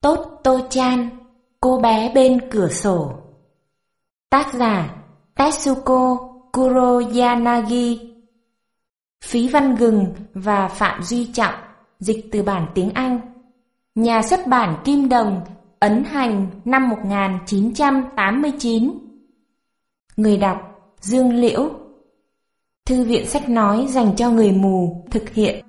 Tốt Tô Chan, cô bé bên cửa sổ. Tác giả Tetsuko Kuroyanagi. Phí Văn Gừng và Phạm Duy Trọng Dịch từ bản tiếng Anh. Nhà xuất bản Kim Đồng Ấn hành năm 1989 Người đọc Dương Liễu. Thư viện sách nói dành cho người mù thực hiện.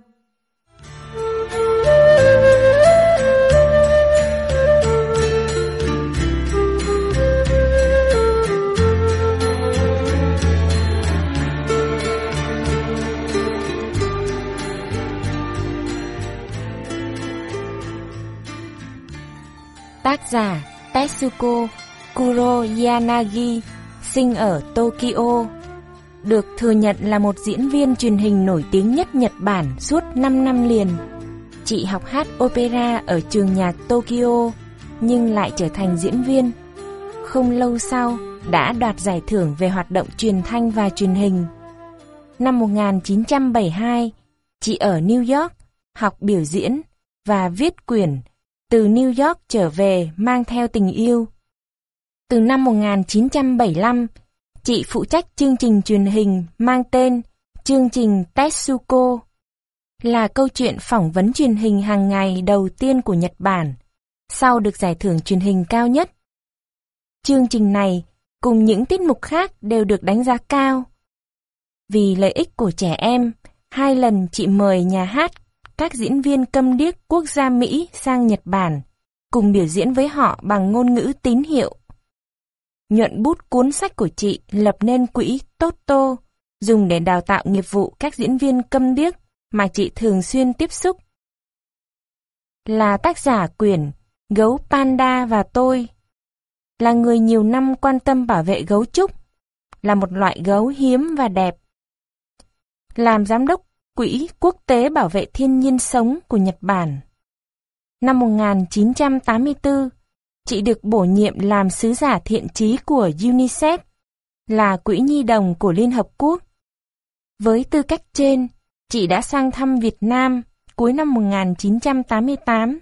Tác giả Tetsuko Kuroyanagi sinh ở Tokyo. Được thừa nhận là một diễn viên truyền hình nổi tiếng nhất Nhật Bản suốt 5 năm liền. Chị học hát opera ở trường nhạc Tokyo nhưng lại trở thành diễn viên. Không lâu sau đã đoạt giải thưởng về hoạt động truyền thanh và truyền hình. Năm 1972, chị ở New York học biểu diễn và viết quyển từ New York trở về mang theo tình yêu. Từ năm 1975, chị phụ trách chương trình truyền hình mang tên chương trình Tetsuko, là câu chuyện phỏng vấn truyền hình hàng ngày đầu tiên của Nhật Bản, sau được giải thưởng truyền hình cao nhất. Chương trình này cùng những tiết mục khác đều được đánh giá cao. Vì lợi ích của trẻ em, hai lần chị mời nhà hát các diễn viên câm điếc quốc gia Mỹ sang Nhật Bản, cùng biểu diễn với họ bằng ngôn ngữ tín hiệu. Nhuận bút cuốn sách của chị lập nên quỹ Toto, dùng để đào tạo nghiệp vụ các diễn viên câm điếc mà chị thường xuyên tiếp xúc. Là tác giả quyển Gấu Panda và tôi, là người nhiều năm quan tâm bảo vệ gấu trúc, là một loại gấu hiếm và đẹp. Làm giám đốc Quỹ Quốc tế Bảo vệ Thiên nhiên Sống của Nhật Bản. Năm 1984, chị được bổ nhiệm làm sứ giả thiện trí của UNICEF, là Quỹ Nhi đồng của Liên Hợp Quốc. Với tư cách trên, chị đã sang thăm Việt Nam cuối năm 1988.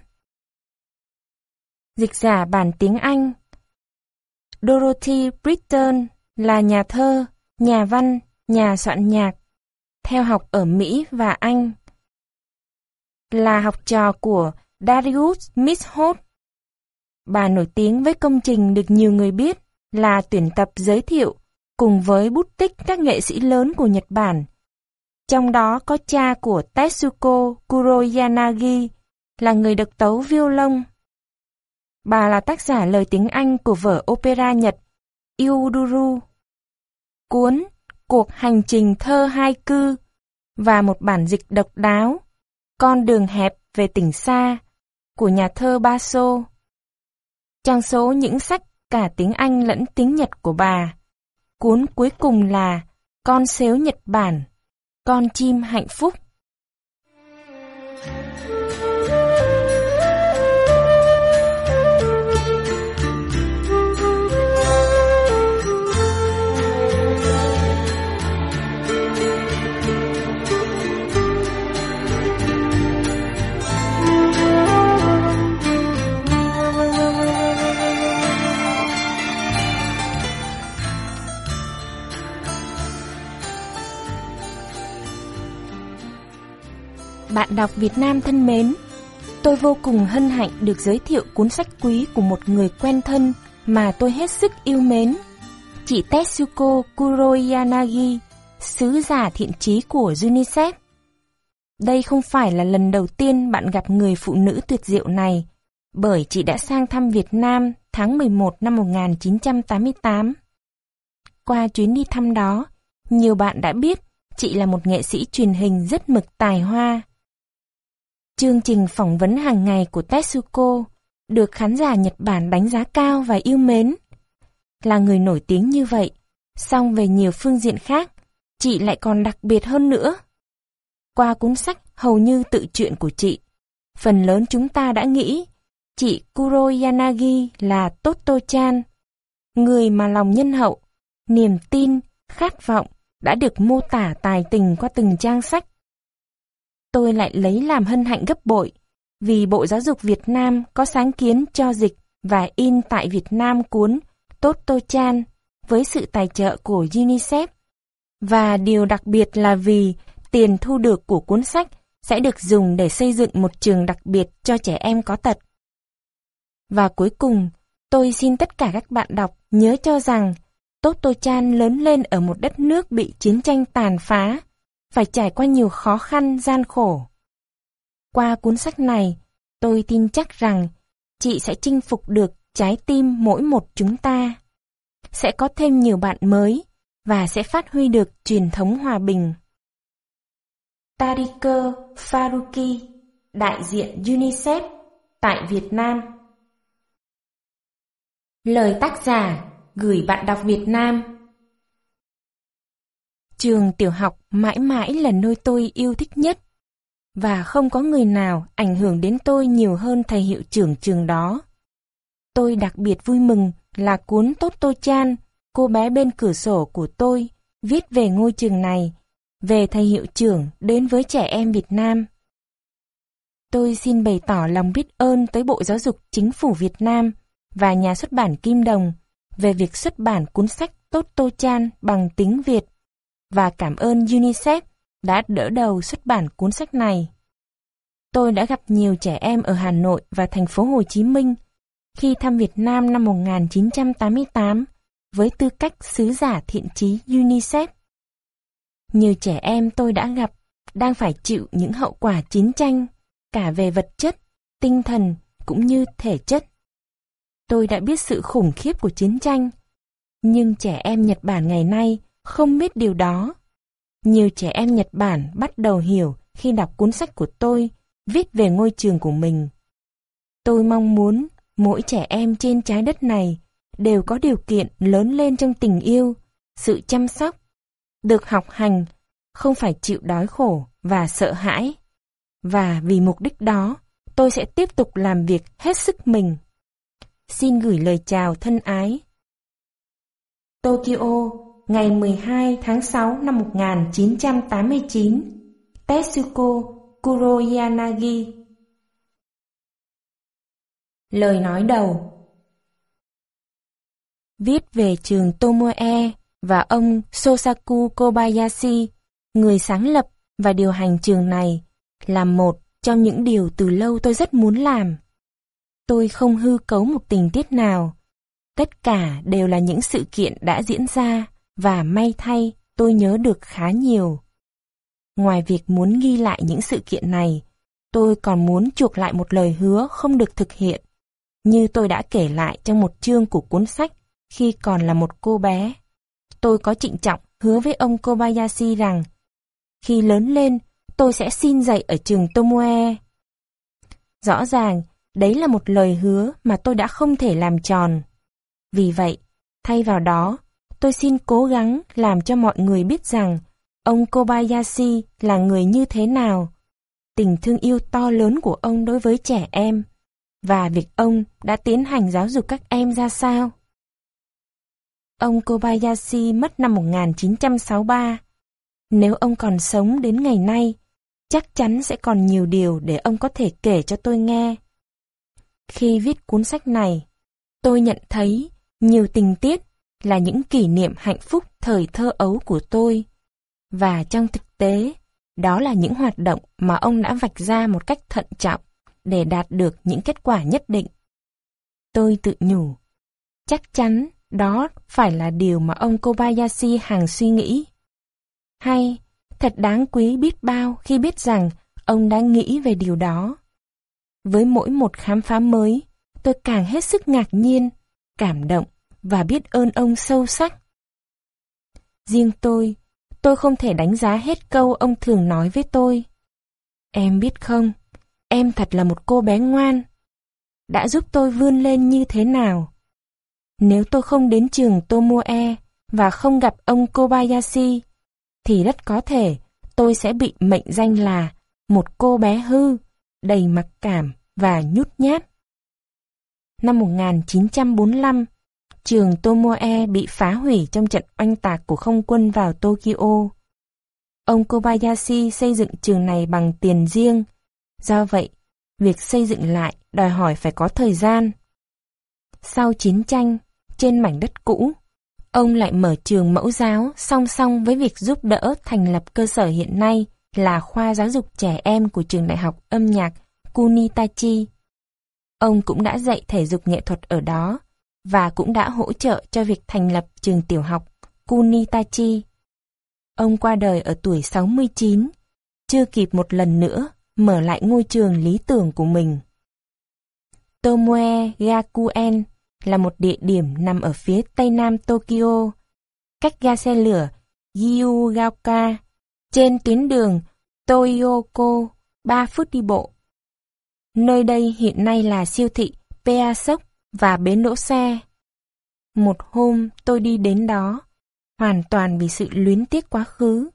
Dịch giả bản tiếng Anh Dorothy Britton là nhà thơ, nhà văn, nhà soạn nhạc, theo học ở Mỹ và Anh. Là học trò của Darius Mishot. Bà nổi tiếng với công trình được nhiều người biết là tuyển tập giới thiệu cùng với bút tích các nghệ sĩ lớn của Nhật Bản. Trong đó có cha của Tetsuko Kuroyanagi là người được tấu violon. Bà là tác giả lời tiếng Anh của vở opera Nhật Iuduru. Cuốn Cuộc hành trình thơ hai cư và một bản dịch độc đáo Con đường hẹp về tỉnh xa của nhà thơ Baso. Trong số những sách cả tiếng Anh lẫn tiếng Nhật của bà, cuốn cuối cùng là Con xếu Nhật Bản, Con chim hạnh phúc. Bạn đọc Việt Nam thân mến, tôi vô cùng hân hạnh được giới thiệu cuốn sách quý của một người quen thân mà tôi hết sức yêu mến. Chị Tetsuko Kuroyanagi, sứ giả thiện trí của UNICEF. Đây không phải là lần đầu tiên bạn gặp người phụ nữ tuyệt diệu này, bởi chị đã sang thăm Việt Nam tháng 11 năm 1988. Qua chuyến đi thăm đó, nhiều bạn đã biết chị là một nghệ sĩ truyền hình rất mực tài hoa. Chương trình phỏng vấn hàng ngày của Tetsuko được khán giả Nhật Bản đánh giá cao và yêu mến. Là người nổi tiếng như vậy, song về nhiều phương diện khác, chị lại còn đặc biệt hơn nữa. Qua cuốn sách hầu như tự truyện của chị, phần lớn chúng ta đã nghĩ chị Kuroyanagi là Toto-chan, người mà lòng nhân hậu, niềm tin, khát vọng đã được mô tả tài tình qua từng trang sách tôi lại lấy làm hân hạnh gấp bội vì Bộ Giáo dục Việt Nam có sáng kiến cho dịch và in tại Việt Nam cuốn Tốt Tô Chan với sự tài trợ của UNICEF. Và điều đặc biệt là vì tiền thu được của cuốn sách sẽ được dùng để xây dựng một trường đặc biệt cho trẻ em có tật. Và cuối cùng, tôi xin tất cả các bạn đọc nhớ cho rằng Tốt Tô Chan lớn lên ở một đất nước bị chiến tranh tàn phá, phải trải qua nhiều khó khăn, gian khổ. Qua cuốn sách này, tôi tin chắc rằng chị sẽ chinh phục được trái tim mỗi một chúng ta. Sẽ có thêm nhiều bạn mới và sẽ phát huy được truyền thống hòa bình. Tariko Faruqi, đại diện UNICEF tại Việt Nam. Lời tác giả gửi bạn đọc Việt Nam. Trường tiểu học mãi mãi là nơi tôi yêu thích nhất và không có người nào ảnh hưởng đến tôi nhiều hơn thầy hiệu trưởng trường đó. Tôi đặc biệt vui mừng là cuốn Tốt Tô Chan, cô bé bên cửa sổ của tôi, viết về ngôi trường này, về thầy hiệu trưởng đến với trẻ em Việt Nam. Tôi xin bày tỏ lòng biết ơn tới Bộ Giáo dục Chính phủ Việt Nam và nhà xuất bản Kim Đồng về việc xuất bản cuốn sách Tốt Tô Chan bằng tiếng Việt và cảm ơn UNICEF đã đỡ đầu xuất bản cuốn sách này. Tôi đã gặp nhiều trẻ em ở Hà Nội và thành phố Hồ Chí Minh khi thăm Việt Nam năm 1988 với tư cách sứ giả thiện trí UNICEF. Nhiều trẻ em tôi đã gặp đang phải chịu những hậu quả chiến tranh, cả về vật chất, tinh thần cũng như thể chất. Tôi đã biết sự khủng khiếp của chiến tranh, nhưng trẻ em Nhật Bản ngày nay không biết điều đó. Nhiều trẻ em Nhật Bản bắt đầu hiểu khi đọc cuốn sách của tôi viết về ngôi trường của mình. Tôi mong muốn mỗi trẻ em trên trái đất này đều có điều kiện lớn lên trong tình yêu, sự chăm sóc, được học hành, không phải chịu đói khổ và sợ hãi. Và vì mục đích đó, tôi sẽ tiếp tục làm việc hết sức mình. Xin gửi lời chào thân ái. Tokyo, ngày 12 tháng 6 năm 1989, Tetsuko Kuroyanagi Lời nói đầu Viết về trường Tomoe và ông Sosaku Kobayashi, người sáng lập và điều hành trường này, là một trong những điều từ lâu tôi rất muốn làm. Tôi không hư cấu một tình tiết nào. Tất cả đều là những sự kiện đã diễn ra và may thay tôi nhớ được khá nhiều. Ngoài việc muốn ghi lại những sự kiện này, tôi còn muốn chuộc lại một lời hứa không được thực hiện, như tôi đã kể lại trong một chương của cuốn sách khi còn là một cô bé. Tôi có trịnh trọng hứa với ông Kobayashi rằng khi lớn lên, tôi sẽ xin dạy ở trường Tomoe. Rõ ràng, đấy là một lời hứa mà tôi đã không thể làm tròn. Vì vậy, thay vào đó, tôi xin cố gắng làm cho mọi người biết rằng ông Kobayashi là người như thế nào, tình thương yêu to lớn của ông đối với trẻ em, và việc ông đã tiến hành giáo dục các em ra sao. Ông Kobayashi mất năm 1963. Nếu ông còn sống đến ngày nay, chắc chắn sẽ còn nhiều điều để ông có thể kể cho tôi nghe. Khi viết cuốn sách này, tôi nhận thấy nhiều tình tiết là những kỷ niệm hạnh phúc thời thơ ấu của tôi. Và trong thực tế, đó là những hoạt động mà ông đã vạch ra một cách thận trọng để đạt được những kết quả nhất định. Tôi tự nhủ, chắc chắn đó phải là điều mà ông Kobayashi hàng suy nghĩ. Hay, thật đáng quý biết bao khi biết rằng ông đã nghĩ về điều đó. Với mỗi một khám phá mới, tôi càng hết sức ngạc nhiên, cảm động và biết ơn ông sâu sắc. Riêng tôi, tôi không thể đánh giá hết câu ông thường nói với tôi. Em biết không, em thật là một cô bé ngoan. Đã giúp tôi vươn lên như thế nào? Nếu tôi không đến trường Tomoe và không gặp ông Kobayashi, thì rất có thể tôi sẽ bị mệnh danh là một cô bé hư, đầy mặc cảm và nhút nhát. Năm 1945, trường Tomoe bị phá hủy trong trận oanh tạc của không quân vào Tokyo. Ông Kobayashi xây dựng trường này bằng tiền riêng, do vậy, việc xây dựng lại đòi hỏi phải có thời gian. Sau chiến tranh, trên mảnh đất cũ, ông lại mở trường mẫu giáo song song với việc giúp đỡ thành lập cơ sở hiện nay là khoa giáo dục trẻ em của trường đại học âm nhạc Kunitachi. Ông cũng đã dạy thể dục nghệ thuật ở đó và cũng đã hỗ trợ cho việc thành lập trường tiểu học Kunitachi. Ông qua đời ở tuổi 69, chưa kịp một lần nữa mở lại ngôi trường lý tưởng của mình. Tomoe Gakuen là một địa điểm nằm ở phía tây nam Tokyo, cách ga xe lửa Gyugaoka trên tuyến đường Toyoko 3 phút đi bộ. Nơi đây hiện nay là siêu thị Peasok và bến đỗ xe. Một hôm tôi đi đến đó, hoàn toàn vì sự luyến tiếc quá khứ.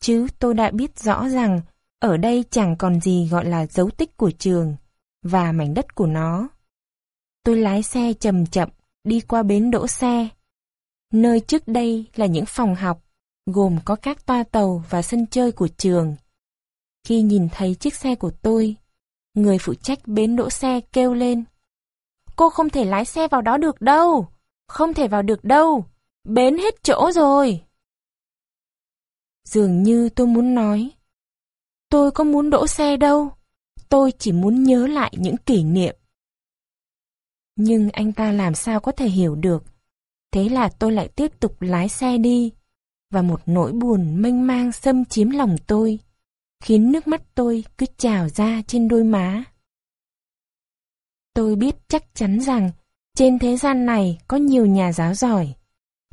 Chứ tôi đã biết rõ rằng ở đây chẳng còn gì gọi là dấu tích của trường và mảnh đất của nó. Tôi lái xe chậm chậm đi qua bến đỗ xe. Nơi trước đây là những phòng học, gồm có các toa tàu và sân chơi của trường. Khi nhìn thấy chiếc xe của tôi, người phụ trách bến đỗ xe kêu lên. Cô không thể lái xe vào đó được đâu, không thể vào được đâu, bến hết chỗ rồi. Dường như tôi muốn nói, tôi có muốn đỗ xe đâu, tôi chỉ muốn nhớ lại những kỷ niệm. Nhưng anh ta làm sao có thể hiểu được. Thế là tôi lại tiếp tục lái xe đi, và một nỗi buồn mênh mang xâm chiếm lòng tôi, khiến nước mắt tôi cứ trào ra trên đôi má. Tôi biết chắc chắn rằng trên thế gian này có nhiều nhà giáo giỏi,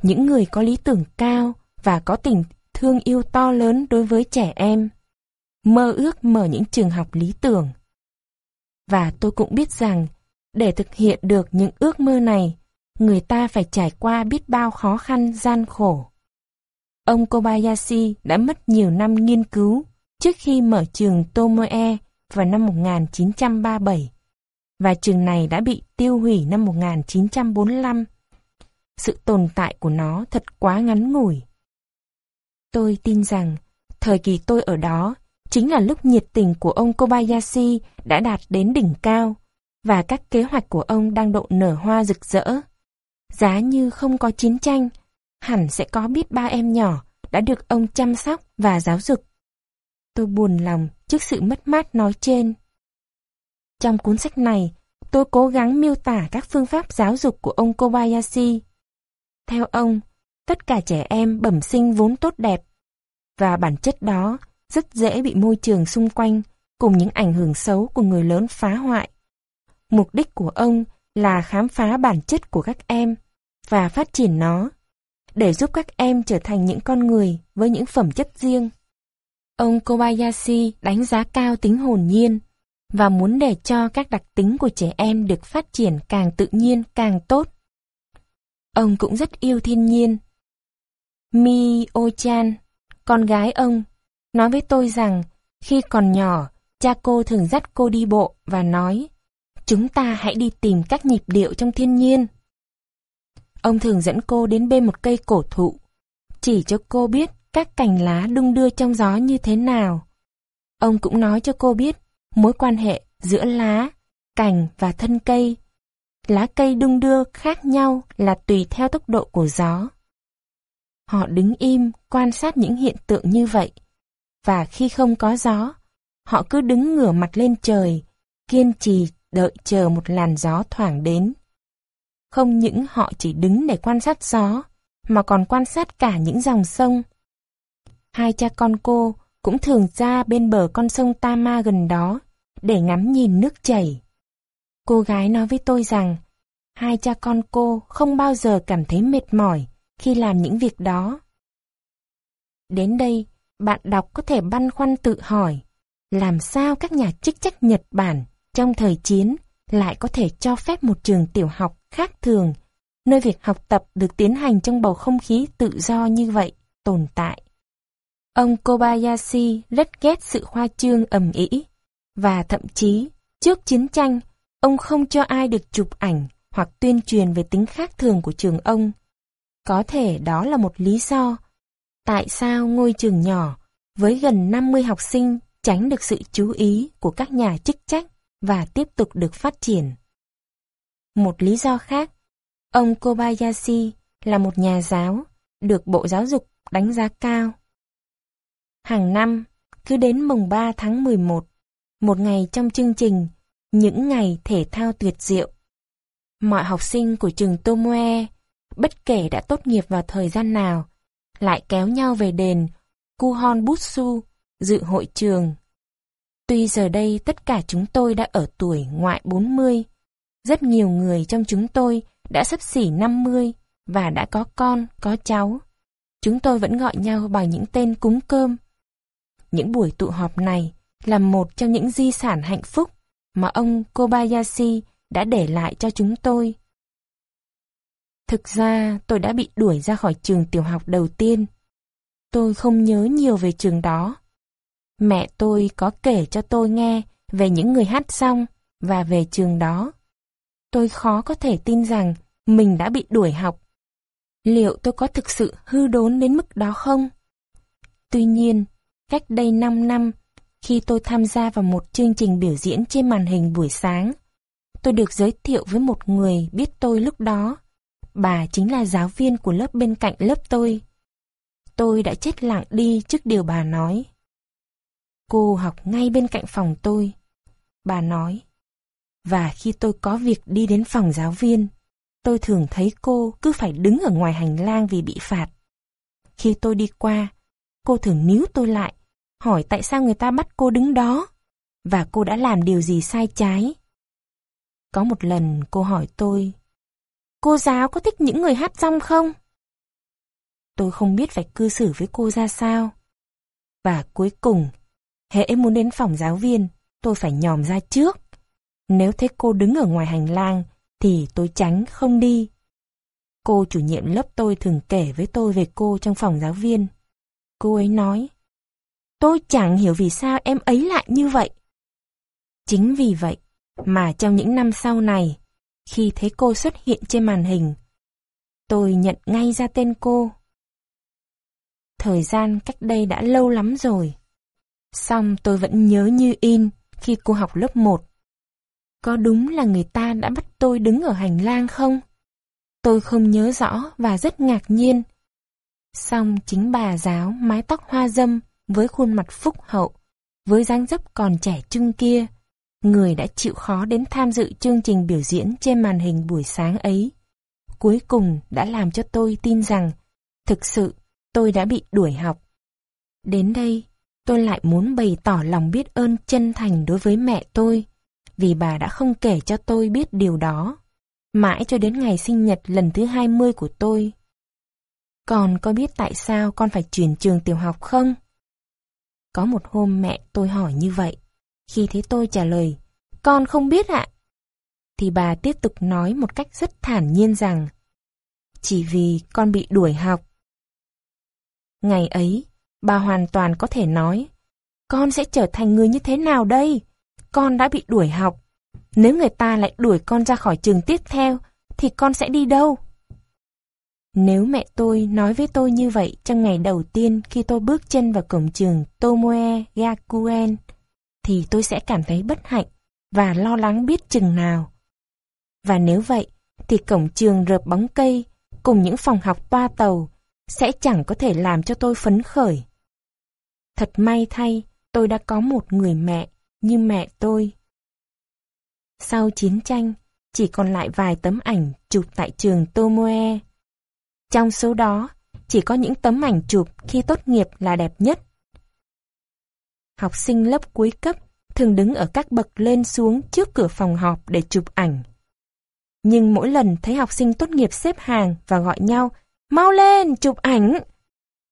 những người có lý tưởng cao và có tình thương yêu to lớn đối với trẻ em, mơ ước mở những trường học lý tưởng. Và tôi cũng biết rằng để thực hiện được những ước mơ này, người ta phải trải qua biết bao khó khăn gian khổ. Ông Kobayashi đã mất nhiều năm nghiên cứu trước khi mở trường Tomoe vào năm 1937 và trường này đã bị tiêu hủy năm 1945. Sự tồn tại của nó thật quá ngắn ngủi. Tôi tin rằng thời kỳ tôi ở đó chính là lúc nhiệt tình của ông Kobayashi đã đạt đến đỉnh cao và các kế hoạch của ông đang độ nở hoa rực rỡ. Giá như không có chiến tranh, hẳn sẽ có biết ba em nhỏ đã được ông chăm sóc và giáo dục. Tôi buồn lòng trước sự mất mát nói trên. Trong cuốn sách này, tôi cố gắng miêu tả các phương pháp giáo dục của ông Kobayashi. Theo ông, tất cả trẻ em bẩm sinh vốn tốt đẹp, và bản chất đó rất dễ bị môi trường xung quanh cùng những ảnh hưởng xấu của người lớn phá hoại. Mục đích của ông là khám phá bản chất của các em và phát triển nó, để giúp các em trở thành những con người với những phẩm chất riêng. Ông Kobayashi đánh giá cao tính hồn nhiên và muốn để cho các đặc tính của trẻ em được phát triển càng tự nhiên càng tốt. Ông cũng rất yêu thiên nhiên. Mi Ochan, con gái ông, nói với tôi rằng khi còn nhỏ, cha cô thường dắt cô đi bộ và nói Chúng ta hãy đi tìm các nhịp điệu trong thiên nhiên. Ông thường dẫn cô đến bên một cây cổ thụ, chỉ cho cô biết các cành lá đung đưa trong gió như thế nào. Ông cũng nói cho cô biết mối quan hệ giữa lá, cành và thân cây. Lá cây đung đưa khác nhau là tùy theo tốc độ của gió. Họ đứng im quan sát những hiện tượng như vậy. Và khi không có gió, họ cứ đứng ngửa mặt lên trời, kiên trì đợi chờ một làn gió thoảng đến. Không những họ chỉ đứng để quan sát gió, mà còn quan sát cả những dòng sông. Hai cha con cô cũng thường ra bên bờ con sông Tama gần đó để ngắm nhìn nước chảy. Cô gái nói với tôi rằng hai cha con cô không bao giờ cảm thấy mệt mỏi khi làm những việc đó. Đến đây, bạn đọc có thể băn khoăn tự hỏi làm sao các nhà chức trách Nhật Bản trong thời chiến lại có thể cho phép một trường tiểu học khác thường, nơi việc học tập được tiến hành trong bầu không khí tự do như vậy, tồn tại. Ông Kobayashi rất ghét sự khoa trương ầm ĩ, và thậm chí, trước chiến tranh, ông không cho ai được chụp ảnh hoặc tuyên truyền về tính khác thường của trường ông. Có thể đó là một lý do tại sao ngôi trường nhỏ với gần 50 học sinh tránh được sự chú ý của các nhà chức trách và tiếp tục được phát triển. Một lý do khác, ông Kobayashi là một nhà giáo, được Bộ Giáo dục đánh giá cao. Hàng năm, cứ đến mùng 3 tháng 11, một ngày trong chương trình Những ngày thể thao tuyệt diệu. Mọi học sinh của trường Tomoe, bất kể đã tốt nghiệp vào thời gian nào, lại kéo nhau về đền Kuhon Butsu dự hội trường. Tuy giờ đây tất cả chúng tôi đã ở tuổi ngoại 40, rất nhiều người trong chúng tôi đã sắp xỉ 50 và đã có con, có cháu. Chúng tôi vẫn gọi nhau bằng những tên cúng cơm. Những buổi tụ họp này là một trong những di sản hạnh phúc mà ông Kobayashi đã để lại cho chúng tôi. Thực ra tôi đã bị đuổi ra khỏi trường tiểu học đầu tiên. Tôi không nhớ nhiều về trường đó. Mẹ tôi có kể cho tôi nghe về những người hát xong và về trường đó. Tôi khó có thể tin rằng mình đã bị đuổi học. Liệu tôi có thực sự hư đốn đến mức đó không? Tuy nhiên, cách đây 5 năm, khi tôi tham gia vào một chương trình biểu diễn trên màn hình buổi sáng, tôi được giới thiệu với một người biết tôi lúc đó. Bà chính là giáo viên của lớp bên cạnh lớp tôi. Tôi đã chết lặng đi trước điều bà nói. Cô học ngay bên cạnh phòng tôi. Bà nói. Và khi tôi có việc đi đến phòng giáo viên, tôi thường thấy cô cứ phải đứng ở ngoài hành lang vì bị phạt. Khi tôi đi qua, cô thường níu tôi lại, hỏi tại sao người ta bắt cô đứng đó, và cô đã làm điều gì sai trái. Có một lần cô hỏi tôi, cô giáo có thích những người hát rong không? Tôi không biết phải cư xử với cô ra sao. Và cuối cùng, hễ muốn đến phòng giáo viên, tôi phải nhòm ra trước. Nếu thấy cô đứng ở ngoài hành lang, thì tôi tránh không đi. Cô chủ nhiệm lớp tôi thường kể với tôi về cô trong phòng giáo viên. Cô ấy nói, tôi chẳng hiểu vì sao em ấy lại như vậy. Chính vì vậy mà trong những năm sau này, khi thấy cô xuất hiện trên màn hình, tôi nhận ngay ra tên cô. Thời gian cách đây đã lâu lắm rồi. Xong tôi vẫn nhớ như in khi cô học lớp 1. Có đúng là người ta đã bắt tôi đứng ở hành lang không? Tôi không nhớ rõ và rất ngạc nhiên. Xong chính bà giáo mái tóc hoa dâm với khuôn mặt phúc hậu, với dáng dấp còn trẻ trung kia, người đã chịu khó đến tham dự chương trình biểu diễn trên màn hình buổi sáng ấy. Cuối cùng đã làm cho tôi tin rằng, thực sự tôi đã bị đuổi học. Đến đây, tôi lại muốn bày tỏ lòng biết ơn chân thành đối với mẹ tôi, vì bà đã không kể cho tôi biết điều đó, mãi cho đến ngày sinh nhật lần thứ 20 của tôi. còn có biết tại sao con phải chuyển trường tiểu học không? Có một hôm mẹ tôi hỏi như vậy, khi thấy tôi trả lời, con không biết ạ. Thì bà tiếp tục nói một cách rất thản nhiên rằng, chỉ vì con bị đuổi học. Ngày ấy, bà hoàn toàn có thể nói, con sẽ trở thành người như thế nào đây? Con đã bị đuổi học. Nếu người ta lại đuổi con ra khỏi trường tiếp theo, thì con sẽ đi đâu? Nếu mẹ tôi nói với tôi như vậy trong ngày đầu tiên khi tôi bước chân vào cổng trường Tomoe Gakuen, thì tôi sẽ cảm thấy bất hạnh và lo lắng biết chừng nào. Và nếu vậy, thì cổng trường rợp bóng cây cùng những phòng học toa tàu sẽ chẳng có thể làm cho tôi phấn khởi. Thật may thay, tôi đã có một người mẹ như mẹ tôi. Sau chiến tranh, chỉ còn lại vài tấm ảnh chụp tại trường Tomoe. Trong số đó, chỉ có những tấm ảnh chụp khi tốt nghiệp là đẹp nhất. Học sinh lớp cuối cấp thường đứng ở các bậc lên xuống trước cửa phòng họp để chụp ảnh. Nhưng mỗi lần thấy học sinh tốt nghiệp xếp hàng và gọi nhau, mau lên, chụp ảnh,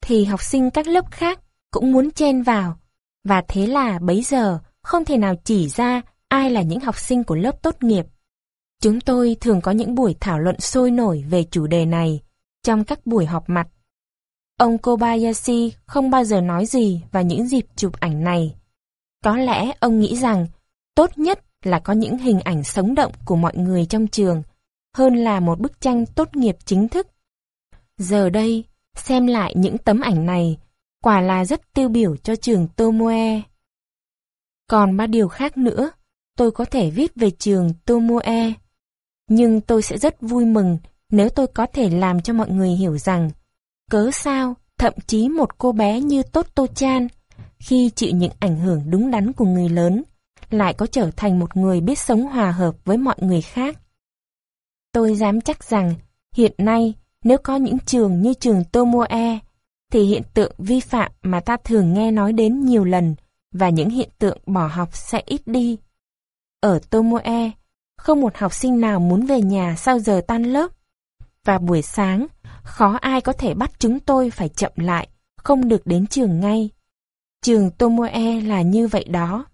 thì học sinh các lớp khác cũng muốn chen vào. Và thế là bấy giờ không thể nào chỉ ra ai là những học sinh của lớp tốt nghiệp. Chúng tôi thường có những buổi thảo luận sôi nổi về chủ đề này trong các buổi họp mặt. Ông Kobayashi không bao giờ nói gì vào những dịp chụp ảnh này. Có lẽ ông nghĩ rằng tốt nhất là có những hình ảnh sống động của mọi người trong trường hơn là một bức tranh tốt nghiệp chính thức. Giờ đây, xem lại những tấm ảnh này, quả là rất tiêu biểu cho trường Tomoe. Còn ba điều khác nữa, tôi có thể viết về trường Tomoe. Nhưng tôi sẽ rất vui mừng nếu tôi có thể làm cho mọi người hiểu rằng cớ sao thậm chí một cô bé như Tốt Tô Chan khi chịu những ảnh hưởng đúng đắn của người lớn lại có trở thành một người biết sống hòa hợp với mọi người khác. Tôi dám chắc rằng hiện nay nếu có những trường như trường Tomoe thì hiện tượng vi phạm mà ta thường nghe nói đến nhiều lần và những hiện tượng bỏ học sẽ ít đi. Ở Tomoe, không một học sinh nào muốn về nhà sau giờ tan lớp. Và buổi sáng, khó ai có thể bắt chúng tôi phải chậm lại, không được đến trường ngay. Trường Tomoe là như vậy đó.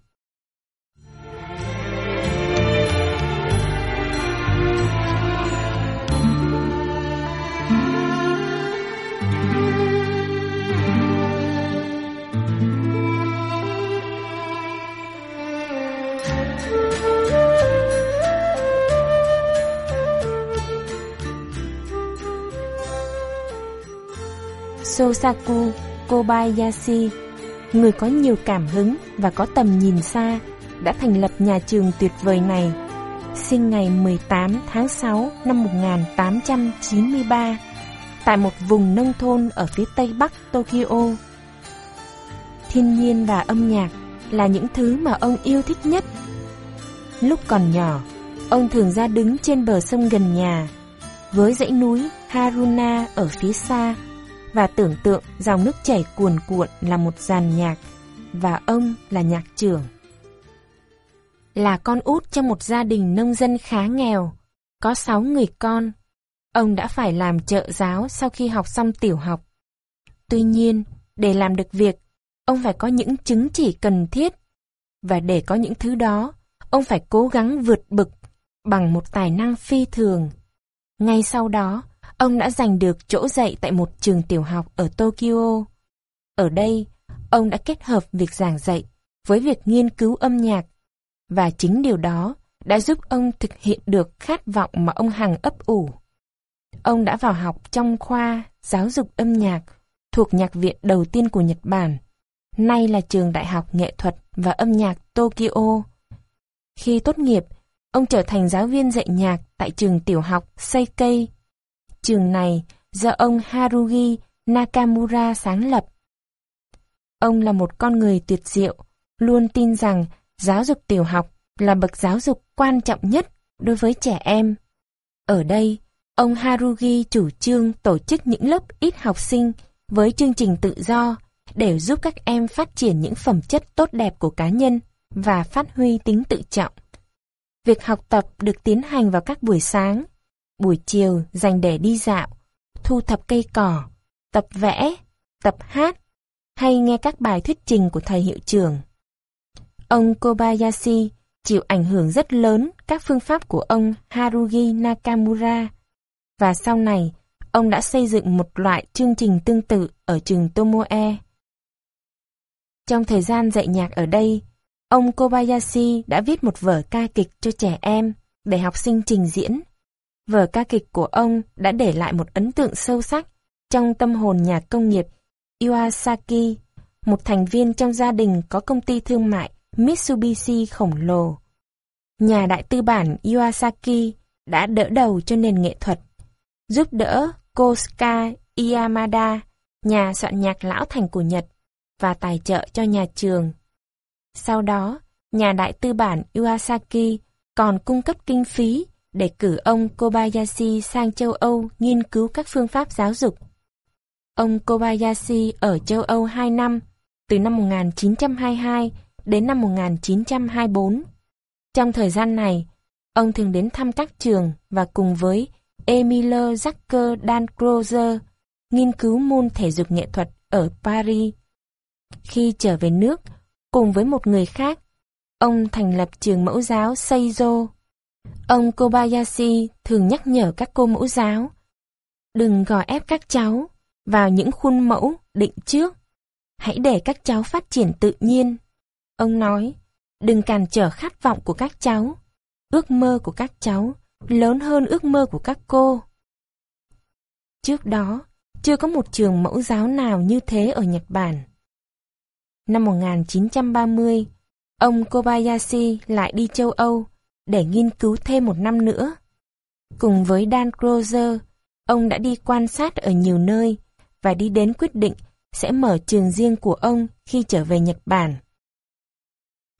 Sosaku Kobayashi, người có nhiều cảm hứng và có tầm nhìn xa, đã thành lập nhà trường tuyệt vời này. Sinh ngày 18 tháng 6 năm 1893 tại một vùng nông thôn ở phía tây bắc Tokyo. Thiên nhiên và âm nhạc là những thứ mà ông yêu thích nhất. Lúc còn nhỏ, ông thường ra đứng trên bờ sông gần nhà, với dãy núi Haruna ở phía xa và tưởng tượng dòng nước chảy cuồn cuộn là một dàn nhạc và ông là nhạc trưởng. Là con út trong một gia đình nông dân khá nghèo, có 6 người con. Ông đã phải làm trợ giáo sau khi học xong tiểu học. Tuy nhiên, để làm được việc, ông phải có những chứng chỉ cần thiết. Và để có những thứ đó, ông phải cố gắng vượt bực bằng một tài năng phi thường. Ngay sau đó, ông đã giành được chỗ dạy tại một trường tiểu học ở Tokyo. Ở đây, ông đã kết hợp việc giảng dạy với việc nghiên cứu âm nhạc, và chính điều đó đã giúp ông thực hiện được khát vọng mà ông hằng ấp ủ. Ông đã vào học trong khoa giáo dục âm nhạc thuộc nhạc viện đầu tiên của Nhật Bản, nay là trường Đại học Nghệ thuật và Âm nhạc Tokyo. Khi tốt nghiệp, ông trở thành giáo viên dạy nhạc tại trường tiểu học Seikei Trường này do ông Harugi Nakamura sáng lập. Ông là một con người tuyệt diệu, luôn tin rằng giáo dục tiểu học là bậc giáo dục quan trọng nhất đối với trẻ em. Ở đây, ông Harugi chủ trương tổ chức những lớp ít học sinh với chương trình tự do để giúp các em phát triển những phẩm chất tốt đẹp của cá nhân và phát huy tính tự trọng. Việc học tập được tiến hành vào các buổi sáng, buổi chiều dành để đi dạo, thu thập cây cỏ, tập vẽ, tập hát hay nghe các bài thuyết trình của thầy hiệu trưởng. Ông Kobayashi chịu ảnh hưởng rất lớn các phương pháp của ông Harugi Nakamura và sau này ông đã xây dựng một loại chương trình tương tự ở trường Tomoe. Trong thời gian dạy nhạc ở đây, ông Kobayashi đã viết một vở ca kịch cho trẻ em để học sinh trình diễn. Vở ca kịch của ông đã để lại một ấn tượng sâu sắc trong tâm hồn nhà công nghiệp Iwasaki, một thành viên trong gia đình có công ty thương mại Mitsubishi khổng lồ. Nhà đại tư bản Iwasaki đã đỡ đầu cho nền nghệ thuật, giúp đỡ Kosuka Yamada, nhà soạn nhạc lão thành của Nhật, và tài trợ cho nhà trường. Sau đó, nhà đại tư bản Iwasaki còn cung cấp kinh phí để cử ông Kobayashi sang châu Âu nghiên cứu các phương pháp giáo dục. Ông Kobayashi ở châu Âu 2 năm, từ năm 1922 đến năm 1924. Trong thời gian này, ông thường đến thăm các trường và cùng với Emile Jacques Dancroze nghiên cứu môn thể dục nghệ thuật ở Paris. Khi trở về nước, cùng với một người khác, ông thành lập trường mẫu giáo Seizo Ông Kobayashi thường nhắc nhở các cô mẫu giáo, đừng gò ép các cháu vào những khuôn mẫu định trước. Hãy để các cháu phát triển tự nhiên. Ông nói, đừng cản trở khát vọng của các cháu. Ước mơ của các cháu lớn hơn ước mơ của các cô. Trước đó, chưa có một trường mẫu giáo nào như thế ở Nhật Bản. Năm 1930, ông Kobayashi lại đi châu Âu để nghiên cứu thêm một năm nữa. Cùng với Dan Crozer, ông đã đi quan sát ở nhiều nơi và đi đến quyết định sẽ mở trường riêng của ông khi trở về Nhật Bản.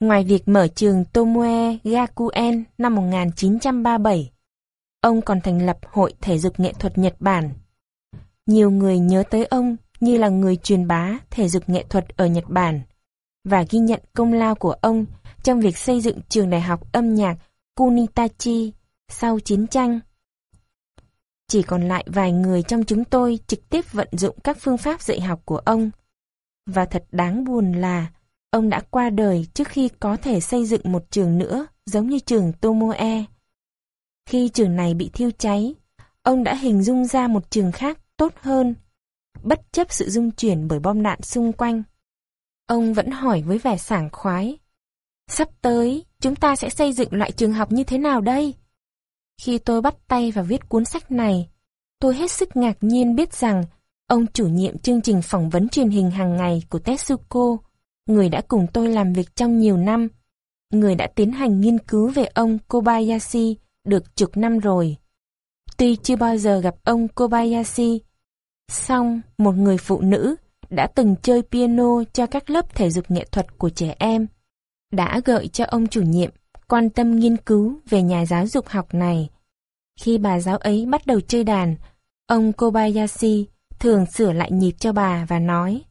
Ngoài việc mở trường Tomoe Gakuen năm 1937, ông còn thành lập Hội Thể dục Nghệ thuật Nhật Bản. Nhiều người nhớ tới ông như là người truyền bá thể dục nghệ thuật ở Nhật Bản và ghi nhận công lao của ông trong việc xây dựng trường đại học âm nhạc Kunitachi sau chiến tranh. Chỉ còn lại vài người trong chúng tôi trực tiếp vận dụng các phương pháp dạy học của ông. Và thật đáng buồn là ông đã qua đời trước khi có thể xây dựng một trường nữa giống như trường Tomoe. Khi trường này bị thiêu cháy, ông đã hình dung ra một trường khác tốt hơn, bất chấp sự dung chuyển bởi bom đạn xung quanh. Ông vẫn hỏi với vẻ sảng khoái. Sắp tới, chúng ta sẽ xây dựng loại trường học như thế nào đây? Khi tôi bắt tay vào viết cuốn sách này, tôi hết sức ngạc nhiên biết rằng ông chủ nhiệm chương trình phỏng vấn truyền hình hàng ngày của Tetsuko, người đã cùng tôi làm việc trong nhiều năm, người đã tiến hành nghiên cứu về ông Kobayashi được chục năm rồi. Tuy chưa bao giờ gặp ông Kobayashi, song một người phụ nữ đã từng chơi piano cho các lớp thể dục nghệ thuật của trẻ em, đã gợi cho ông chủ nhiệm quan tâm nghiên cứu về nhà giáo dục học này. Khi bà giáo ấy bắt đầu chơi đàn, ông Kobayashi thường sửa lại nhịp cho bà và nói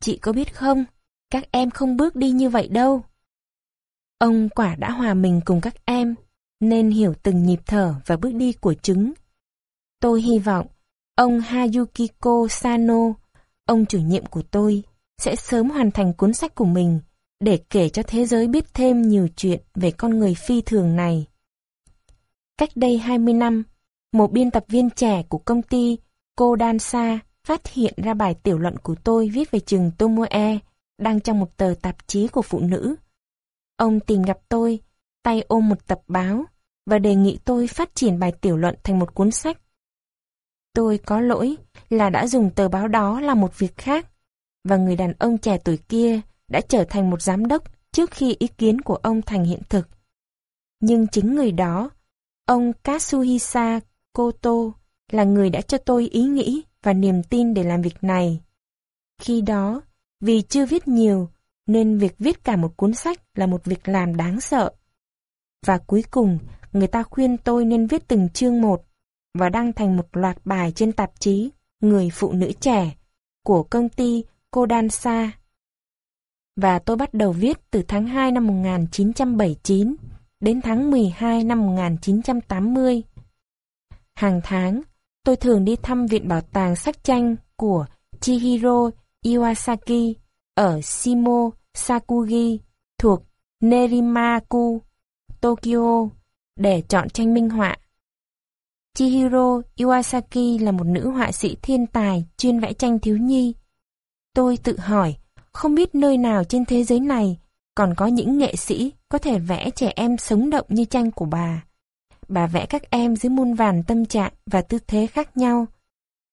Chị có biết không, các em không bước đi như vậy đâu. Ông quả đã hòa mình cùng các em, nên hiểu từng nhịp thở và bước đi của chúng. Tôi hy vọng ông Hayukiko Sano, ông chủ nhiệm của tôi, sẽ sớm hoàn thành cuốn sách của mình để kể cho thế giới biết thêm nhiều chuyện về con người phi thường này. Cách đây 20 năm, một biên tập viên trẻ của công ty cô Danza, phát hiện ra bài tiểu luận của tôi viết về trường Tomoe đăng trong một tờ tạp chí của phụ nữ. Ông tìm gặp tôi, tay ôm một tập báo và đề nghị tôi phát triển bài tiểu luận thành một cuốn sách. Tôi có lỗi là đã dùng tờ báo đó làm một việc khác và người đàn ông trẻ tuổi kia đã trở thành một giám đốc trước khi ý kiến của ông thành hiện thực. Nhưng chính người đó, ông Katsuhisa Koto, là người đã cho tôi ý nghĩ và niềm tin để làm việc này. Khi đó, vì chưa viết nhiều, nên việc viết cả một cuốn sách là một việc làm đáng sợ. Và cuối cùng, người ta khuyên tôi nên viết từng chương một và đăng thành một loạt bài trên tạp chí Người Phụ Nữ Trẻ của công ty Kodansha và tôi bắt đầu viết từ tháng 2 năm 1979 đến tháng 12 năm 1980. Hàng tháng, tôi thường đi thăm Viện Bảo tàng sách tranh của Chihiro Iwasaki ở Shimo Sakugi thuộc Nerimaku, Tokyo để chọn tranh minh họa. Chihiro Iwasaki là một nữ họa sĩ thiên tài chuyên vẽ tranh thiếu nhi. Tôi tự hỏi không biết nơi nào trên thế giới này còn có những nghệ sĩ có thể vẽ trẻ em sống động như tranh của bà. Bà vẽ các em dưới muôn vàn tâm trạng và tư thế khác nhau,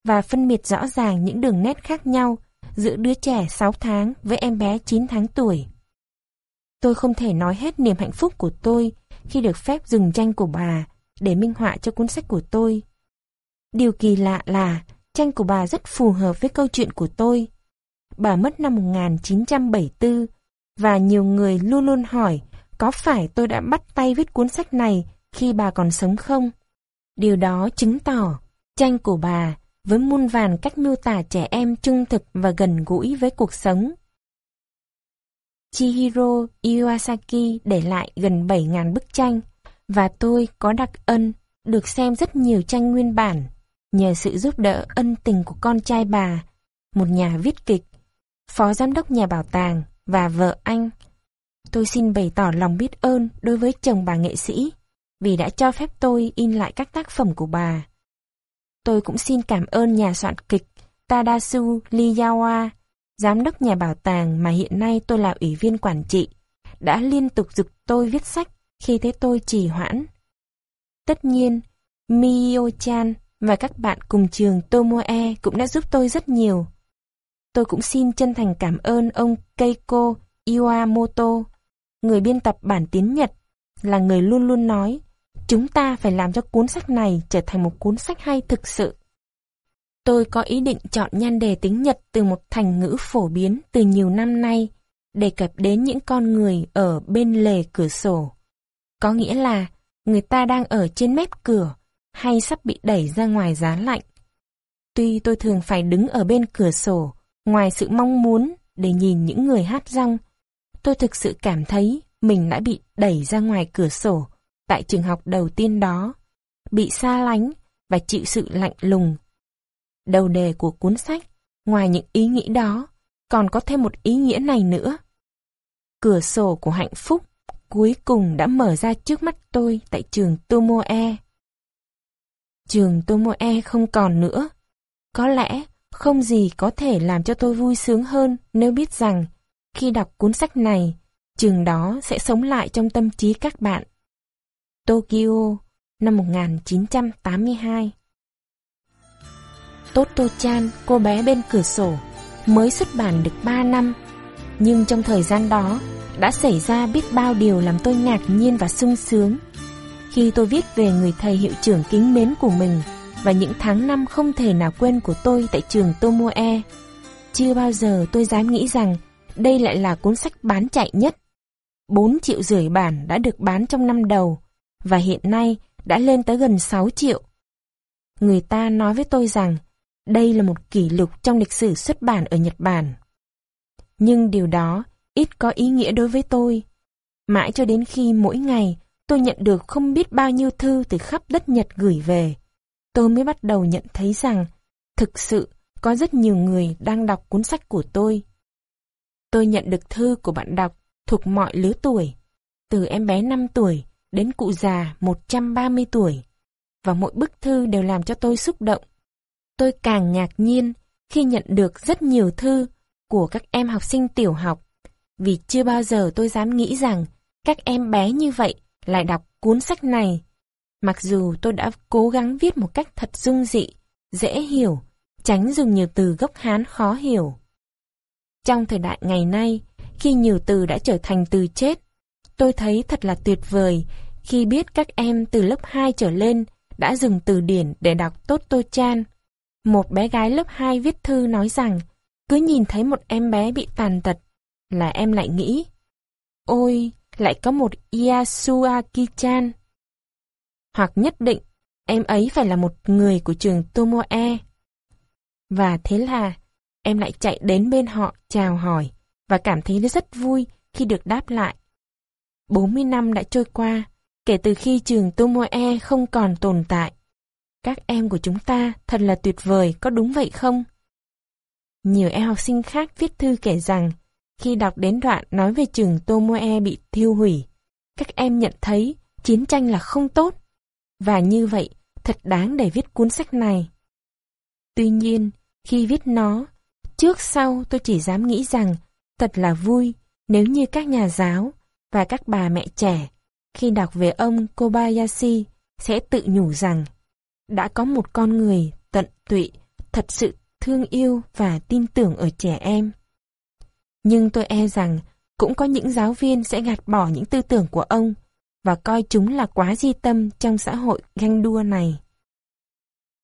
và phân biệt rõ ràng những đường nét khác nhau giữa đứa trẻ 6 tháng với em bé 9 tháng tuổi. Tôi không thể nói hết niềm hạnh phúc của tôi khi được phép dừng tranh của bà để minh họa cho cuốn sách của tôi. Điều kỳ lạ là tranh của bà rất phù hợp với câu chuyện của tôi bà mất năm 1974 và nhiều người luôn luôn hỏi có phải tôi đã bắt tay viết cuốn sách này khi bà còn sống không? Điều đó chứng tỏ tranh của bà với muôn vàn cách miêu tả trẻ em trung thực và gần gũi với cuộc sống. Chihiro Iwasaki để lại gần 7.000 bức tranh và tôi có đặc ân được xem rất nhiều tranh nguyên bản nhờ sự giúp đỡ ân tình của con trai bà, một nhà viết kịch phó giám đốc nhà bảo tàng và vợ anh. Tôi xin bày tỏ lòng biết ơn đối với chồng bà nghệ sĩ vì đã cho phép tôi in lại các tác phẩm của bà. Tôi cũng xin cảm ơn nhà soạn kịch Tadasu Liyawa, giám đốc nhà bảo tàng mà hiện nay tôi là ủy viên quản trị, đã liên tục dục tôi viết sách khi thấy tôi trì hoãn. Tất nhiên, Miyo-chan và các bạn cùng trường Tomoe cũng đã giúp tôi rất nhiều. Tôi cũng xin chân thành cảm ơn ông Keiko Iwamoto, người biên tập bản tiếng Nhật, là người luôn luôn nói chúng ta phải làm cho cuốn sách này trở thành một cuốn sách hay thực sự. Tôi có ý định chọn nhan đề tiếng Nhật từ một thành ngữ phổ biến từ nhiều năm nay, đề cập đến những con người ở bên lề cửa sổ. Có nghĩa là người ta đang ở trên mép cửa hay sắp bị đẩy ra ngoài giá lạnh. Tuy tôi thường phải đứng ở bên cửa sổ, ngoài sự mong muốn để nhìn những người hát rong, tôi thực sự cảm thấy mình đã bị đẩy ra ngoài cửa sổ tại trường học đầu tiên đó, bị xa lánh và chịu sự lạnh lùng. Đầu đề của cuốn sách, ngoài những ý nghĩ đó, còn có thêm một ý nghĩa này nữa. Cửa sổ của hạnh phúc cuối cùng đã mở ra trước mắt tôi tại trường Tomoe. Trường Tomoe không còn nữa. Có lẽ không gì có thể làm cho tôi vui sướng hơn nếu biết rằng khi đọc cuốn sách này, trường đó sẽ sống lại trong tâm trí các bạn. Tokyo, năm 1982 Toto-chan, cô bé bên cửa sổ, mới xuất bản được 3 năm. Nhưng trong thời gian đó, đã xảy ra biết bao điều làm tôi ngạc nhiên và sung sướng. Khi tôi viết về người thầy hiệu trưởng kính mến của mình và những tháng năm không thể nào quên của tôi tại trường Tomoe, chưa bao giờ tôi dám nghĩ rằng đây lại là cuốn sách bán chạy nhất. 4 triệu rưỡi bản đã được bán trong năm đầu, và hiện nay đã lên tới gần 6 triệu. Người ta nói với tôi rằng đây là một kỷ lục trong lịch sử xuất bản ở Nhật Bản. Nhưng điều đó ít có ý nghĩa đối với tôi. Mãi cho đến khi mỗi ngày tôi nhận được không biết bao nhiêu thư từ khắp đất Nhật gửi về, tôi mới bắt đầu nhận thấy rằng thực sự có rất nhiều người đang đọc cuốn sách của tôi. Tôi nhận được thư của bạn đọc thuộc mọi lứa tuổi, từ em bé 5 tuổi đến cụ già 130 tuổi, và mỗi bức thư đều làm cho tôi xúc động. Tôi càng ngạc nhiên khi nhận được rất nhiều thư của các em học sinh tiểu học, vì chưa bao giờ tôi dám nghĩ rằng các em bé như vậy lại đọc cuốn sách này. Mặc dù tôi đã cố gắng viết một cách thật dung dị, dễ hiểu, tránh dùng nhiều từ gốc Hán khó hiểu. Trong thời đại ngày nay, khi nhiều từ đã trở thành từ chết, tôi thấy thật là tuyệt vời khi biết các em từ lớp 2 trở lên đã dùng từ điển để đọc tốt tô Chan. Một bé gái lớp 2 viết thư nói rằng, cứ nhìn thấy một em bé bị tàn tật, là em lại nghĩ, ôi, lại có một Yasuaki-chan. Hoặc nhất định, em ấy phải là một người của trường Tomoe. Và thế là, em lại chạy đến bên họ chào hỏi và cảm thấy rất vui khi được đáp lại. 40 năm đã trôi qua, kể từ khi trường Tomoe không còn tồn tại. Các em của chúng ta thật là tuyệt vời, có đúng vậy không? Nhiều em học sinh khác viết thư kể rằng, khi đọc đến đoạn nói về trường Tomoe bị thiêu hủy, các em nhận thấy chiến tranh là không tốt. Và như vậy, thật đáng để viết cuốn sách này. Tuy nhiên, khi viết nó, trước sau tôi chỉ dám nghĩ rằng thật là vui nếu như các nhà giáo và các bà mẹ trẻ khi đọc về ông Kobayashi sẽ tự nhủ rằng đã có một con người tận tụy, thật sự thương yêu và tin tưởng ở trẻ em. Nhưng tôi e rằng cũng có những giáo viên sẽ gạt bỏ những tư tưởng của ông và coi chúng là quá di tâm trong xã hội ganh đua này.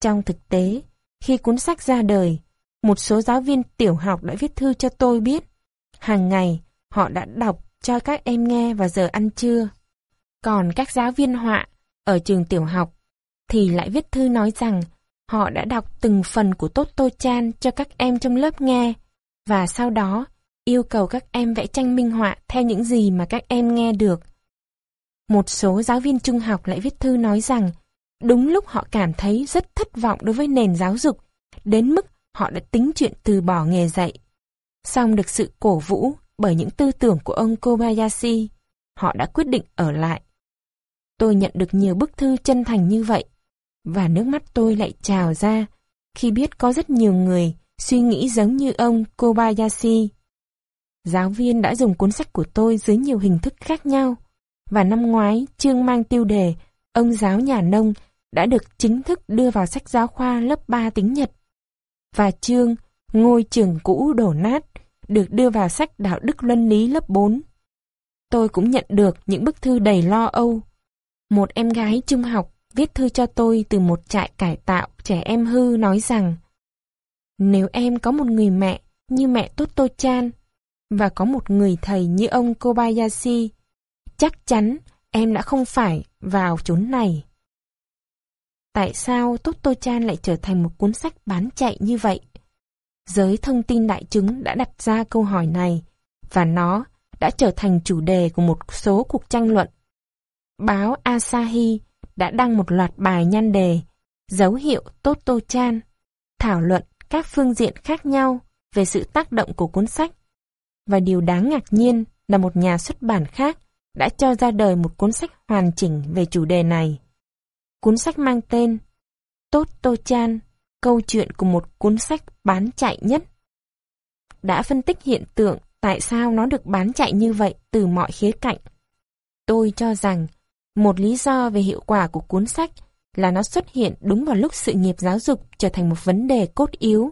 Trong thực tế, khi cuốn sách ra đời, một số giáo viên tiểu học đã viết thư cho tôi biết. Hàng ngày, họ đã đọc cho các em nghe vào giờ ăn trưa. Còn các giáo viên họa ở trường tiểu học thì lại viết thư nói rằng họ đã đọc từng phần của tốt tô Chan cho các em trong lớp nghe và sau đó yêu cầu các em vẽ tranh minh họa theo những gì mà các em nghe được. Một số giáo viên trung học lại viết thư nói rằng đúng lúc họ cảm thấy rất thất vọng đối với nền giáo dục, đến mức họ đã tính chuyện từ bỏ nghề dạy. Song được sự cổ vũ bởi những tư tưởng của ông Kobayashi, họ đã quyết định ở lại. Tôi nhận được nhiều bức thư chân thành như vậy, và nước mắt tôi lại trào ra khi biết có rất nhiều người suy nghĩ giống như ông Kobayashi. Giáo viên đã dùng cuốn sách của tôi dưới nhiều hình thức khác nhau, và năm ngoái chương mang tiêu đề Ông giáo nhà nông đã được chính thức đưa vào sách giáo khoa lớp 3 tiếng Nhật. Và chương Ngôi trường cũ đổ nát được đưa vào sách đạo đức luân lý lớp 4. tôi cũng nhận được những bức thư đầy lo âu. Một em gái trung học viết thư cho tôi từ một trại cải tạo trẻ em hư nói rằng Nếu em có một người mẹ như mẹ Toto Chan và có một người thầy như ông Kobayashi, chắc chắn em đã không phải vào chốn này. Tại sao Toto Chan lại trở thành một cuốn sách bán chạy như vậy? Giới thông tin đại chúng đã đặt ra câu hỏi này và nó đã trở thành chủ đề của một số cuộc tranh luận. Báo Asahi đã đăng một loạt bài nhan đề dấu hiệu Toto Chan, thảo luận các phương diện khác nhau về sự tác động của cuốn sách. Và điều đáng ngạc nhiên là một nhà xuất bản khác đã cho ra đời một cuốn sách hoàn chỉnh về chủ đề này. Cuốn sách mang tên Tốt Tô Chan, câu chuyện của một cuốn sách bán chạy nhất. Đã phân tích hiện tượng tại sao nó được bán chạy như vậy từ mọi khía cạnh. Tôi cho rằng một lý do về hiệu quả của cuốn sách là nó xuất hiện đúng vào lúc sự nghiệp giáo dục trở thành một vấn đề cốt yếu,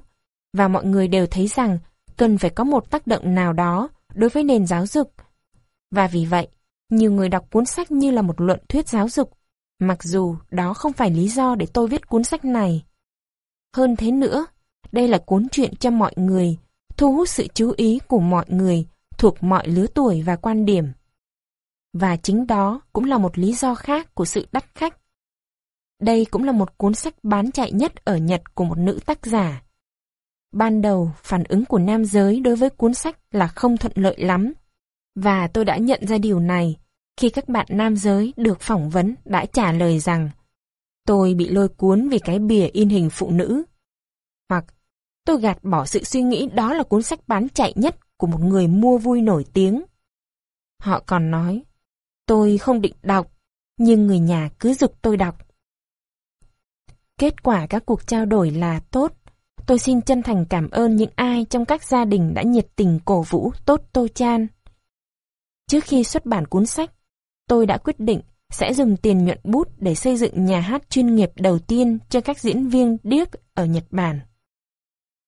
và mọi người đều thấy rằng cần phải có một tác động nào đó đối với nền giáo dục. Và vì vậy, nhiều người đọc cuốn sách như là một luận thuyết giáo dục, mặc dù đó không phải lý do để tôi viết cuốn sách này. Hơn thế nữa, đây là cuốn truyện cho mọi người, thu hút sự chú ý của mọi người thuộc mọi lứa tuổi và quan điểm. Và chính đó cũng là một lý do khác của sự đắt khách. Đây cũng là một cuốn sách bán chạy nhất ở Nhật của một nữ tác giả. Ban đầu, phản ứng của nam giới đối với cuốn sách là không thuận lợi lắm. Và tôi đã nhận ra điều này khi các bạn nam giới được phỏng vấn đã trả lời rằng tôi bị lôi cuốn vì cái bìa in hình phụ nữ. Hoặc tôi gạt bỏ sự suy nghĩ đó là cuốn sách bán chạy nhất của một người mua vui nổi tiếng. Họ còn nói, tôi không định đọc, nhưng người nhà cứ dục tôi đọc. Kết quả các cuộc trao đổi là tốt. Tôi xin chân thành cảm ơn những ai trong các gia đình đã nhiệt tình cổ vũ tốt Tô Chan. Trước khi xuất bản cuốn sách, tôi đã quyết định sẽ dùng tiền nhuận bút để xây dựng nhà hát chuyên nghiệp đầu tiên cho các diễn viên điếc ở Nhật Bản.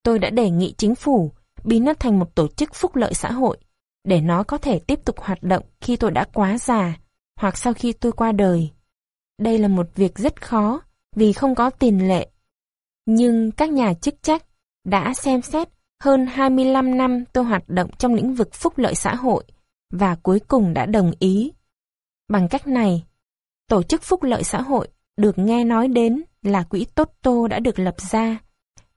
Tôi đã đề nghị chính phủ biến nó thành một tổ chức phúc lợi xã hội để nó có thể tiếp tục hoạt động khi tôi đã quá già hoặc sau khi tôi qua đời. Đây là một việc rất khó vì không có tiền lệ. Nhưng các nhà chức trách đã xem xét hơn 25 năm tôi hoạt động trong lĩnh vực phúc lợi xã hội và cuối cùng đã đồng ý. Bằng cách này, tổ chức phúc lợi xã hội được nghe nói đến là quỹ Toto đã được lập ra.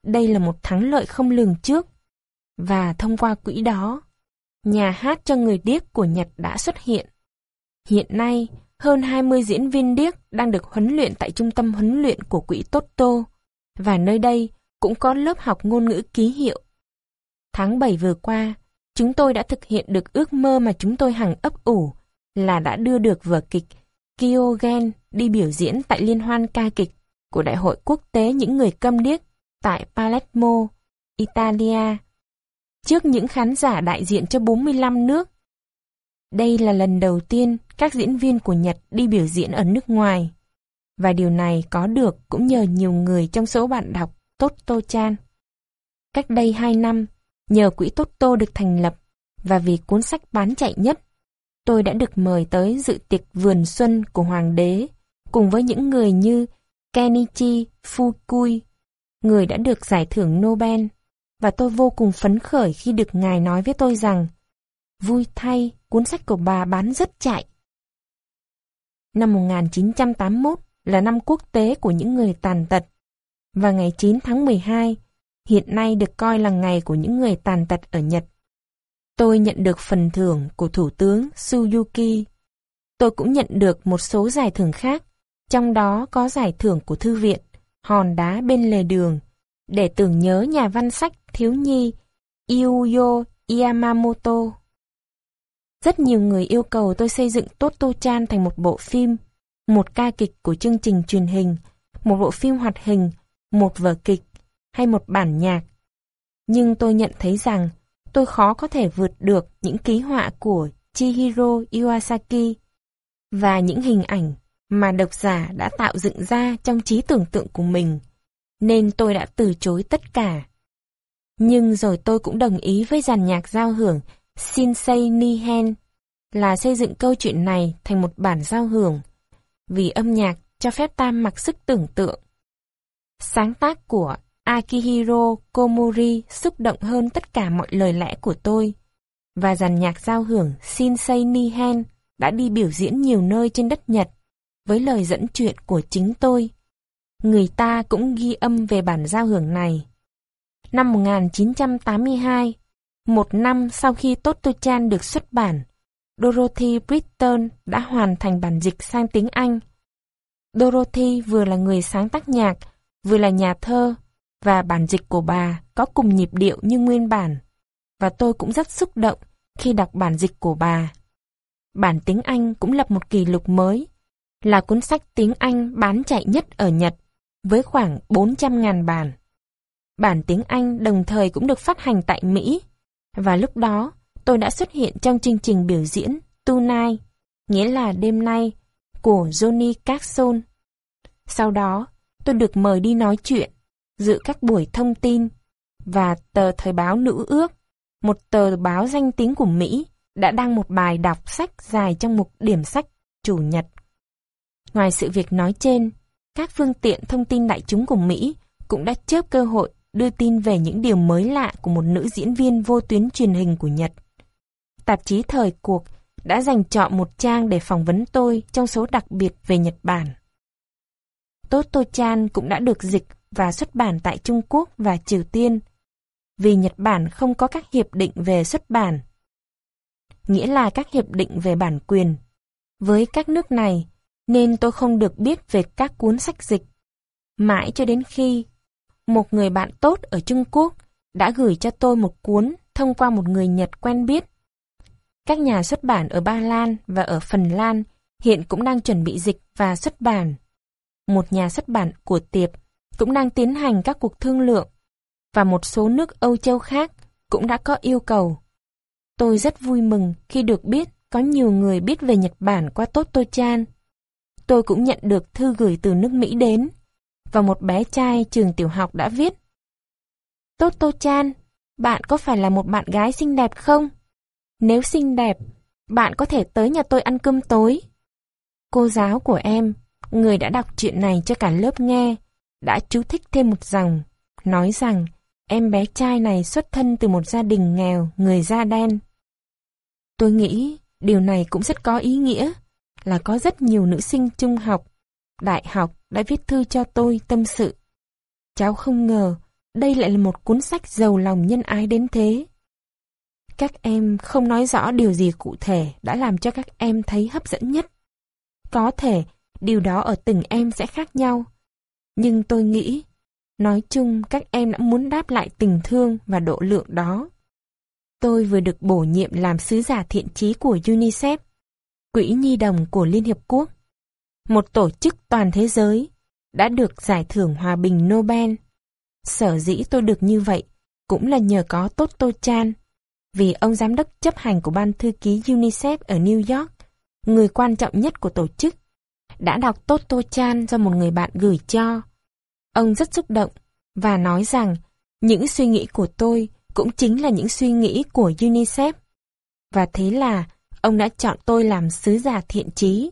Đây là một thắng lợi không lường trước. Và thông qua quỹ đó, nhà hát cho người điếc của Nhật đã xuất hiện. Hiện nay, hơn 20 diễn viên điếc đang được huấn luyện tại trung tâm huấn luyện của quỹ Toto, và nơi đây cũng có lớp học ngôn ngữ ký hiệu. Tháng 7 vừa qua, chúng tôi đã thực hiện được ước mơ mà chúng tôi hằng ấp ủ là đã đưa được vở kịch Kyogen đi biểu diễn tại Liên hoan ca kịch của Đại hội Quốc tế những người câm điếc tại Palermo, Italia, trước những khán giả đại diện cho 45 nước. Đây là lần đầu tiên các diễn viên của Nhật đi biểu diễn ở nước ngoài. Và điều này có được cũng nhờ nhiều người trong số bạn đọc Toto Chan. Cách đây 2 năm, nhờ quỹ Toto được thành lập và vì cuốn sách bán chạy nhất, tôi đã được mời tới dự tiệc vườn xuân của Hoàng đế cùng với những người như Kenichi Fukui, người đã được giải thưởng Nobel, và tôi vô cùng phấn khởi khi được ngài nói với tôi rằng vui thay, cuốn sách của bà bán rất chạy. Năm 1981 là năm quốc tế của những người tàn tật, và ngày 9 tháng 12 hiện nay được coi là ngày của những người tàn tật ở Nhật. Tôi nhận được phần thưởng của Thủ tướng Suyuki. Tôi cũng nhận được một số giải thưởng khác, trong đó có giải thưởng của Thư viện, hòn đá bên lề đường, để tưởng nhớ nhà văn sách thiếu nhi Iuyo Yamamoto. Rất nhiều người yêu cầu tôi xây dựng Toto-chan thành một bộ phim, một ca kịch của chương trình truyền hình, một bộ phim hoạt hình, một vở kịch hay một bản nhạc. Nhưng tôi nhận thấy rằng tôi khó có thể vượt được những ký họa của Chihiro Iwasaki và những hình ảnh mà độc giả đã tạo dựng ra trong trí tưởng tượng của mình, nên tôi đã từ chối tất cả. Nhưng rồi tôi cũng đồng ý với dàn nhạc giao hưởng Shinsei Nihen là xây dựng câu chuyện này thành một bản giao hưởng, vì âm nhạc cho phép ta mặc sức tưởng tượng. Sáng tác của Akihiro Komori xúc động hơn tất cả mọi lời lẽ của tôi, và dàn nhạc giao hưởng Shinsei Nihen đã đi biểu diễn nhiều nơi trên đất Nhật với lời dẫn chuyện của chính tôi. Người ta cũng ghi âm về bản giao hưởng này. Năm 1982, một năm sau khi Toto-chan được xuất bản, Dorothy Britton đã hoàn thành bản dịch sang tiếng Anh. Dorothy vừa là người sáng tác nhạc, vừa là nhà thơ, và bản dịch của bà có cùng nhịp điệu như nguyên bản. Và tôi cũng rất xúc động khi đọc bản dịch của bà. Bản tiếng Anh cũng lập một kỷ lục mới, là cuốn sách tiếng Anh bán chạy nhất ở Nhật, với khoảng 400.000 bản. Bản tiếng Anh đồng thời cũng được phát hành tại Mỹ, và lúc đó tôi đã xuất hiện trong chương trình biểu diễn Tonight, nghĩa là đêm nay, của Johnny Carson. Sau đó, tôi được mời đi nói chuyện, dự các buổi thông tin, và tờ Thời báo Nữ ước, một tờ báo danh tiếng của Mỹ, đã đăng một bài đọc sách dài trong mục điểm sách Chủ nhật. Ngoài sự việc nói trên, các phương tiện thông tin đại chúng của Mỹ cũng đã chớp cơ hội đưa tin về những điều mới lạ của một nữ diễn viên vô tuyến truyền hình của Nhật. Tạp chí Thời cuộc đã dành chọn một trang để phỏng vấn tôi trong số đặc biệt về Nhật Bản. Toto Chan cũng đã được dịch và xuất bản tại Trung Quốc và Triều Tiên, vì Nhật Bản không có các hiệp định về xuất bản, nghĩa là các hiệp định về bản quyền. Với các nước này, nên tôi không được biết về các cuốn sách dịch. Mãi cho đến khi một người bạn tốt ở Trung Quốc đã gửi cho tôi một cuốn thông qua một người Nhật quen biết. Các nhà xuất bản ở Ba Lan và ở Phần Lan hiện cũng đang chuẩn bị dịch và xuất bản. Một nhà xuất bản của Tiệp cũng đang tiến hành các cuộc thương lượng và một số nước Âu Châu khác cũng đã có yêu cầu. Tôi rất vui mừng khi được biết có nhiều người biết về Nhật Bản qua Toto Chan. Tôi cũng nhận được thư gửi từ nước Mỹ đến và một bé trai trường tiểu học đã viết. Toto Chan, bạn có phải là một bạn gái xinh đẹp không? Nếu xinh đẹp, bạn có thể tới nhà tôi ăn cơm tối. Cô giáo của em, người đã đọc chuyện này cho cả lớp nghe, đã chú thích thêm một dòng, nói rằng em bé trai này xuất thân từ một gia đình nghèo, người da đen. Tôi nghĩ điều này cũng rất có ý nghĩa, là có rất nhiều nữ sinh trung học, đại học đã viết thư cho tôi tâm sự. Cháu không ngờ đây lại là một cuốn sách giàu lòng nhân ái đến thế. Các em không nói rõ điều gì cụ thể đã làm cho các em thấy hấp dẫn nhất. Có thể điều đó ở từng em sẽ khác nhau. Nhưng tôi nghĩ, nói chung các em đã muốn đáp lại tình thương và độ lượng đó. Tôi vừa được bổ nhiệm làm sứ giả thiện trí của UNICEF, Quỹ Nhi đồng của Liên Hiệp Quốc, một tổ chức toàn thế giới, đã được giải thưởng Hòa bình Nobel. Sở dĩ tôi được như vậy cũng là nhờ có Toto Chan, vì ông giám đốc chấp hành của ban thư ký UNICEF ở New York, người quan trọng nhất của tổ chức, đã đọc Toto Chan do một người bạn gửi cho. Ông rất xúc động và nói rằng những suy nghĩ của tôi cũng chính là những suy nghĩ của UNICEF. Và thế là ông đã chọn tôi làm sứ giả thiện trí,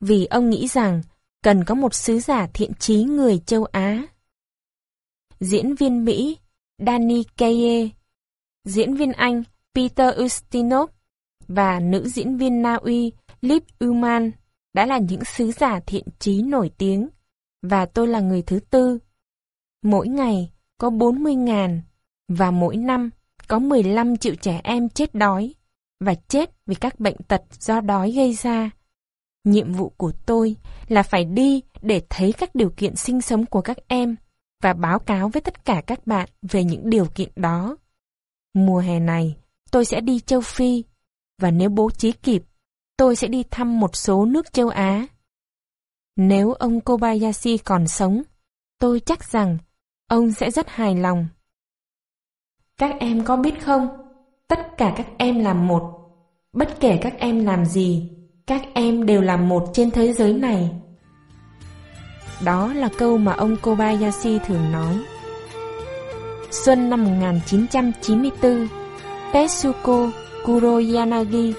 vì ông nghĩ rằng cần có một sứ giả thiện trí người châu Á. Diễn viên Mỹ Danny Kaye, diễn viên Anh Peter Ustinov và nữ diễn viên Na Uy Liv Uman đã là những sứ giả thiện trí nổi tiếng, và tôi là người thứ tư. Mỗi ngày có 40.000 và mỗi năm có 15 triệu trẻ em chết đói và chết vì các bệnh tật do đói gây ra. Nhiệm vụ của tôi là phải đi để thấy các điều kiện sinh sống của các em và báo cáo với tất cả các bạn về những điều kiện đó. Mùa hè này, tôi sẽ đi châu Phi và nếu bố trí kịp, tôi sẽ đi thăm một số nước châu Á. Nếu ông Kobayashi còn sống, tôi chắc rằng ông sẽ rất hài lòng. Các em có biết không? Tất cả các em là một. Bất kể các em làm gì, các em đều là một trên thế giới này. Đó là câu mà ông Kobayashi thường nói. Xuân năm 1994, Tetsuko Kuroyanagi